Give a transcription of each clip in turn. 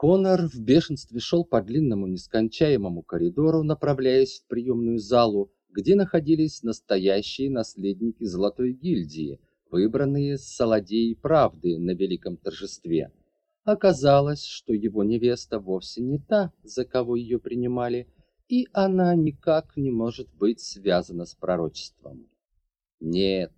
Конор в бешенстве шел по длинному нескончаемому коридору, направляясь в приемную залу, где находились настоящие наследники Золотой гильдии, выбранные с Саладеей Правды на великом торжестве. Оказалось, что его невеста вовсе не та, за кого ее принимали, и она никак не может быть связана с пророчеством. Нет,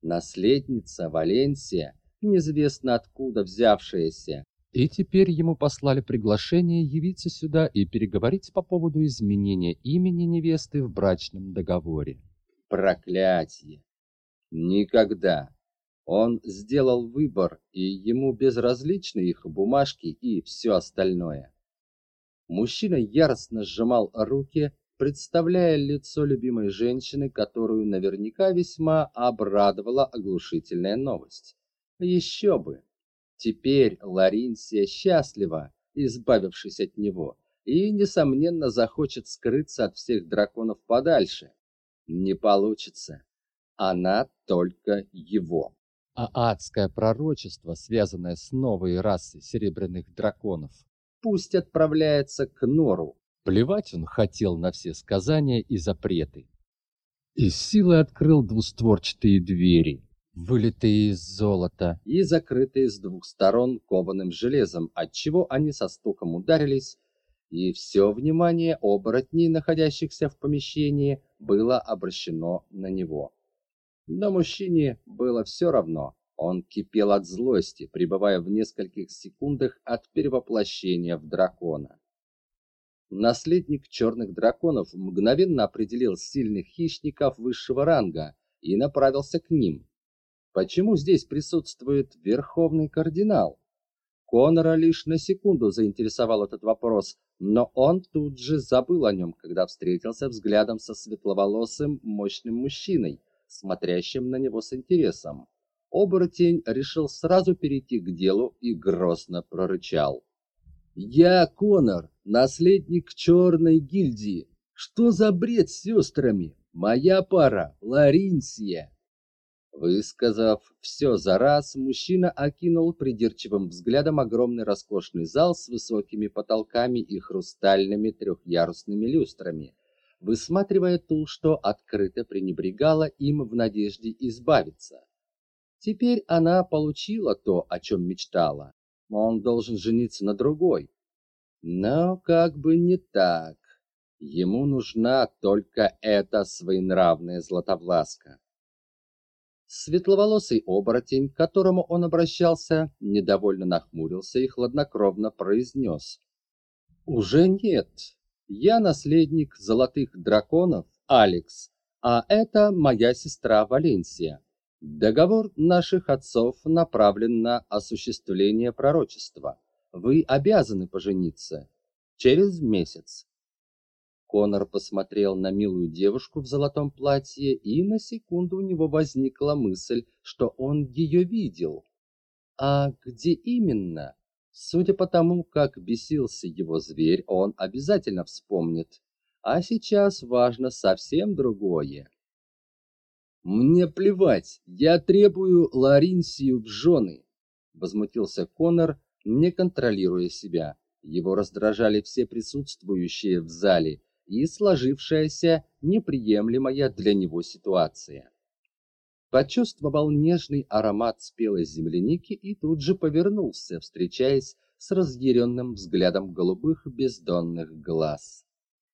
наследница Валенсия, неизвестно откуда взявшаяся, и теперь ему послали приглашение явиться сюда и переговорить по поводу изменения имени невесты в брачном договоре. Проклятие! Никогда! Он сделал выбор, и ему безразличны их бумажки и все остальное. Мужчина яростно сжимал руки, представляя лицо любимой женщины, которую наверняка весьма обрадовала оглушительная новость. Еще бы! Теперь Ларинсия счастлива, избавившись от него, и, несомненно, захочет скрыться от всех драконов подальше. Не получится. Она только его. А адское пророчество, связанное с новой расой серебряных драконов, пусть отправляется к Нору. Плевать он хотел на все сказания и запреты. И силой открыл двустворчатые двери, вылитые из золота и закрытые с двух сторон кованым железом, отчего они со стуком ударились, и все внимание оборотней, находящихся в помещении, было обращено на него. Но мужчине было все равно. Он кипел от злости, пребывая в нескольких секундах от перевоплощения в дракона. Наследник черных драконов мгновенно определил сильных хищников высшего ранга и направился к ним. Почему здесь присутствует верховный кардинал? Конора лишь на секунду заинтересовал этот вопрос, но он тут же забыл о нем, когда встретился взглядом со светловолосым, мощным мужчиной, смотрящим на него с интересом. Оборотень решил сразу перейти к делу и грозно прорычал. «Я Конор, наследник Черной гильдии. Что за бред с сестрами? Моя пара — Ларинсия. Высказав все за раз, мужчина окинул придирчивым взглядом огромный роскошный зал с высокими потолками и хрустальными трехъярусными люстрами, высматривая ту, что открыто пренебрегала им в надежде избавиться. Теперь она получила то, о чем мечтала. Он должен жениться на другой. Но как бы не так. Ему нужна только эта своенравная златовласка. Светловолосый оборотень, к которому он обращался, недовольно нахмурился и хладнокровно произнес. «Уже нет. Я наследник золотых драконов, Алекс, а это моя сестра Валенсия. Договор наших отцов направлен на осуществление пророчества. Вы обязаны пожениться. Через месяц. Конор посмотрел на милую девушку в золотом платье, и на секунду у него возникла мысль, что он ее видел. А где именно? Судя по тому, как бесился его зверь, он обязательно вспомнит. А сейчас важно совсем другое. Мне плевать, я требую Ларинсию в жены, возмутился Конор, не контролируя себя. Его раздражали все присутствующие в зале, и сложившаяся неприемлемая для него ситуация. Почувствовал нежный аромат спелой земляники и тут же повернулся, встречаясь с разъяренным взглядом голубых бездонных глаз.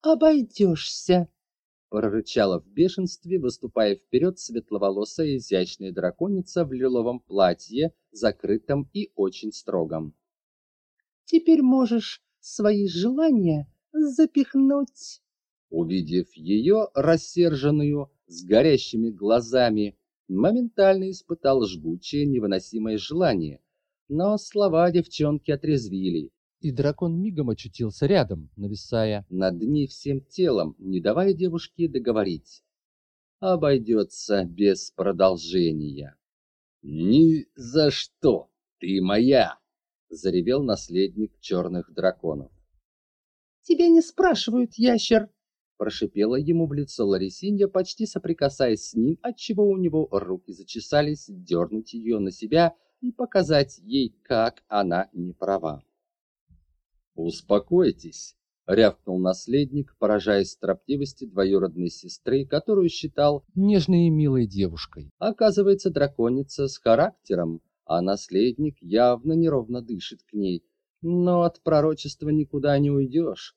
«Обойдешься!» — прорычала в бешенстве, выступая вперед светловолосая изящная драконица в лиловом платье, закрытом и очень строгом. «Теперь можешь свои желания запихнуть Увидев ее, рассерженную, с горящими глазами, моментально испытал жгучее невыносимое желание. Но слова девчонки отрезвили, и дракон мигом очутился рядом, нависая над ней всем телом, не давая девушке договорить. Обойдется без продолжения. «Ни за что! Ты моя!» — заревел наследник черных драконов. «Тебя не спрашивают, ящер!» Прошипела ему в лицо Ларисинья, почти соприкасаясь с ним, отчего у него руки зачесались дернуть ее на себя и показать ей, как она не права. Успокойтесь, рявкнул наследник, поражаясь строптивости двоюродной сестры, которую считал нежной и милой девушкой. Оказывается, драконица с характером, а наследник явно неровно дышит к ней. Но от пророчества никуда не уйдешь.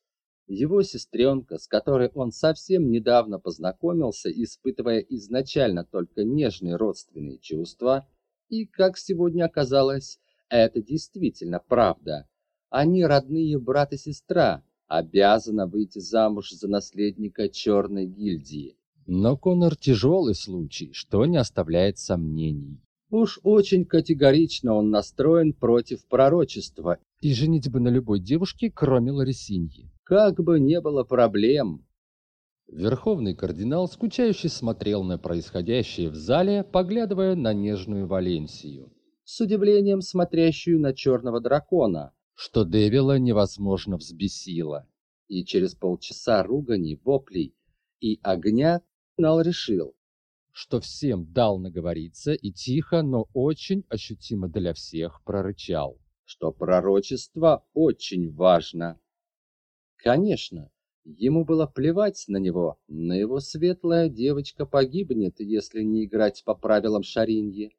Его сестренка, с которой он совсем недавно познакомился, испытывая изначально только нежные родственные чувства, и, как сегодня оказалось, это действительно правда. Они родные брат и сестра, обязана выйти замуж за наследника Черной гильдии. Но Конор тяжелый случай, что не оставляет сомнений. Уж очень категорично он настроен против пророчества и женитьбы на любой девушке, кроме Ларисиньи. Как бы не было проблем. Верховный кардинал скучающе смотрел на происходящее в зале, поглядывая на нежную Валенсию, с удивлением смотрящую на черного дракона, что Девила невозможно взбесило. И через полчаса руганий, воплей и огня Нал решил, что всем дал наговориться и тихо, но очень ощутимо для всех прорычал, что пророчество очень важно. Конечно, ему было плевать на него, но его светлая девочка погибнет, если не играть по правилам Шариньи.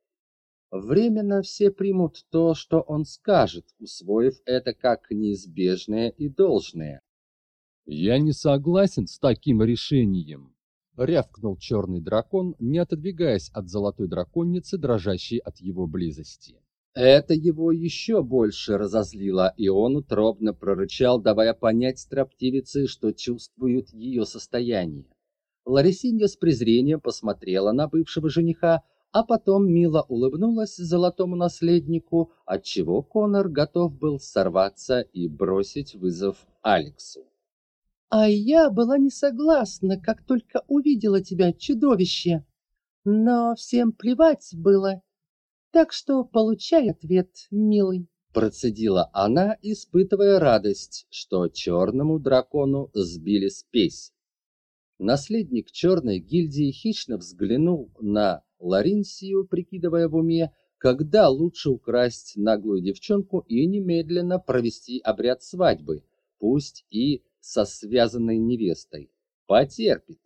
Временно все примут то, что он скажет, усвоив это как неизбежное и должное. «Я не согласен с таким решением», — рявкнул черный дракон, не отодвигаясь от золотой драконицы, дрожащей от его близости. Это его еще больше разозлило, и он утробно прорычал, давая понять строптивице, что чувствует ее состояние. Ларисинья с презрением посмотрела на бывшего жениха, а потом мило улыбнулась золотому наследнику, отчего Конор готов был сорваться и бросить вызов Алексу. «А я была не согласна, как только увидела тебя, чудовище. Но всем плевать было. Так что получай ответ, милый». Процедила она, испытывая радость, что черному дракону сбили спесь. Наследник черной гильдии хищно взглянул на Ларинсию, прикидывая в уме, когда лучше украсть наглую девчонку и немедленно провести обряд свадьбы, пусть и со связанной невестой. Потерпит.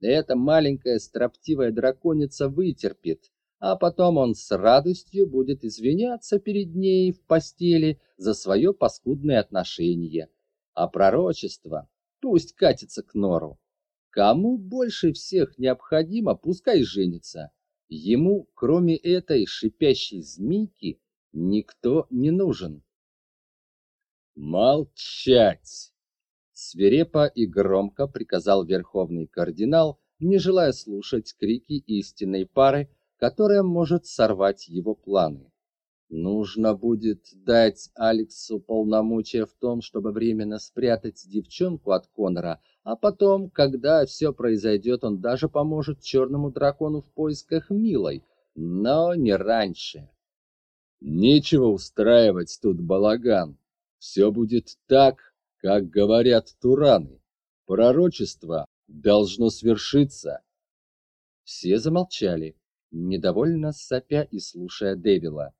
Эта маленькая строптивая драконица вытерпит, а потом он с радостью будет извиняться перед ней в постели за свое паскудное отношение. А пророчество пусть катится к нору. Кому больше всех необходимо, пускай женится. Ему, кроме этой шипящей змейки, никто не нужен. Молчать! Свирепо и громко приказал верховный кардинал, не желая слушать крики истинной пары, которая может сорвать его планы. Нужно будет дать Алексу полномочия в том, чтобы временно спрятать девчонку от Конора, а потом, когда все произойдет, он даже поможет черному дракону в поисках Милой, но не раньше. Нечего устраивать тут балаган. Все будет так, как говорят тураны. Пророчество должно свершиться. Все замолчали, недовольно сопя и слушая Девила.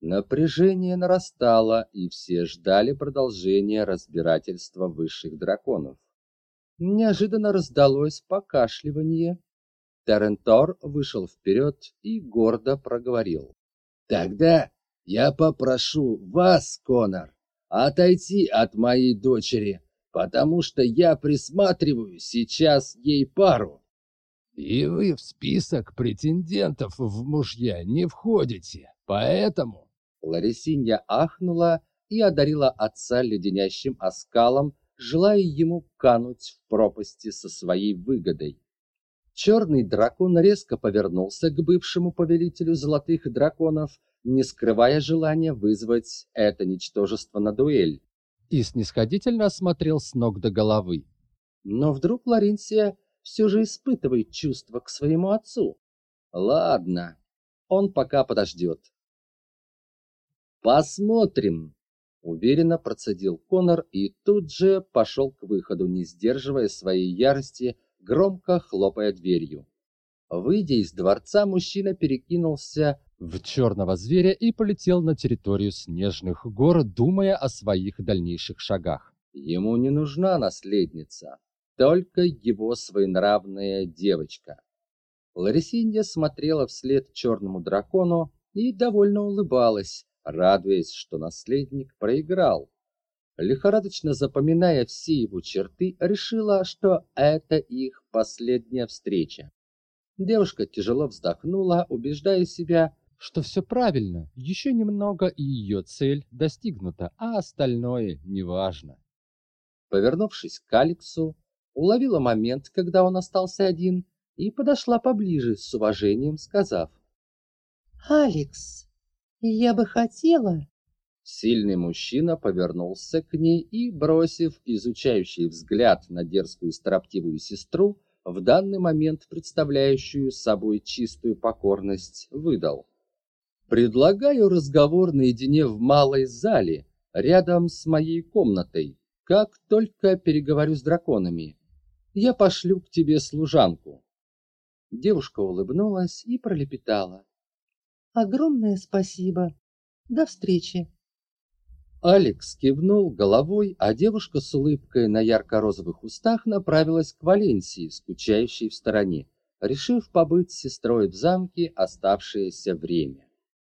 Напряжение нарастало, и все ждали продолжения разбирательства высших драконов. Неожиданно раздалось покашливание. Терентор вышел вперед и гордо проговорил. «Тогда я попрошу вас, Конор, отойти от моей дочери, потому что я присматриваю сейчас ей пару». «И вы в список претендентов в мужья не входите, поэтому...» Ларисинья ахнула и одарила отца леденящим оскалом, желая ему кануть в пропасти со своей выгодой. Черный дракон резко повернулся к бывшему повелителю золотых драконов, не скрывая желания вызвать это ничтожество на дуэль, и снисходительно осмотрел с ног до головы. Но вдруг Ларинсия все же испытывает чувства к своему отцу. Ладно, он пока подождет. Посмотрим, уверенно процедил Конор и тут же пошел к выходу, не сдерживая своей ярости, громко хлопая дверью. Выйдя из дворца, мужчина перекинулся в черного зверя и полетел на территорию снежных гор, думая о своих дальнейших шагах. Ему не нужна наследница, только его своенравная девочка. Ларисинья смотрела вслед черному дракону и довольно улыбалась, радуясь, что наследник проиграл. Лихорадочно запоминая все его черты, решила, что это их последняя встреча. Девушка тяжело вздохнула, убеждая себя, что все правильно, еще немного и ее цель достигнута, а остальное неважно. Повернувшись к Алексу, уловила момент, когда он остался один, и подошла поближе с уважением, сказав: "Алекс, я бы хотела Сильный мужчина повернулся к ней и, бросив изучающий взгляд на дерзкую строптивую сестру, в данный момент представляющую собой чистую покорность, выдал: "Предлагаю разговор наедине в малой зале, рядом с моей комнатой. Как только переговорю с драконами, я пошлю к тебе служанку". Девушка улыбнулась и пролепетала: "Огромное спасибо. До встречи". Алекс кивнул головой, а девушка с улыбкой на ярко-розовых устах направилась к Валенсии, скучающей в стороне, решив побыть с сестрой в замке оставшееся время.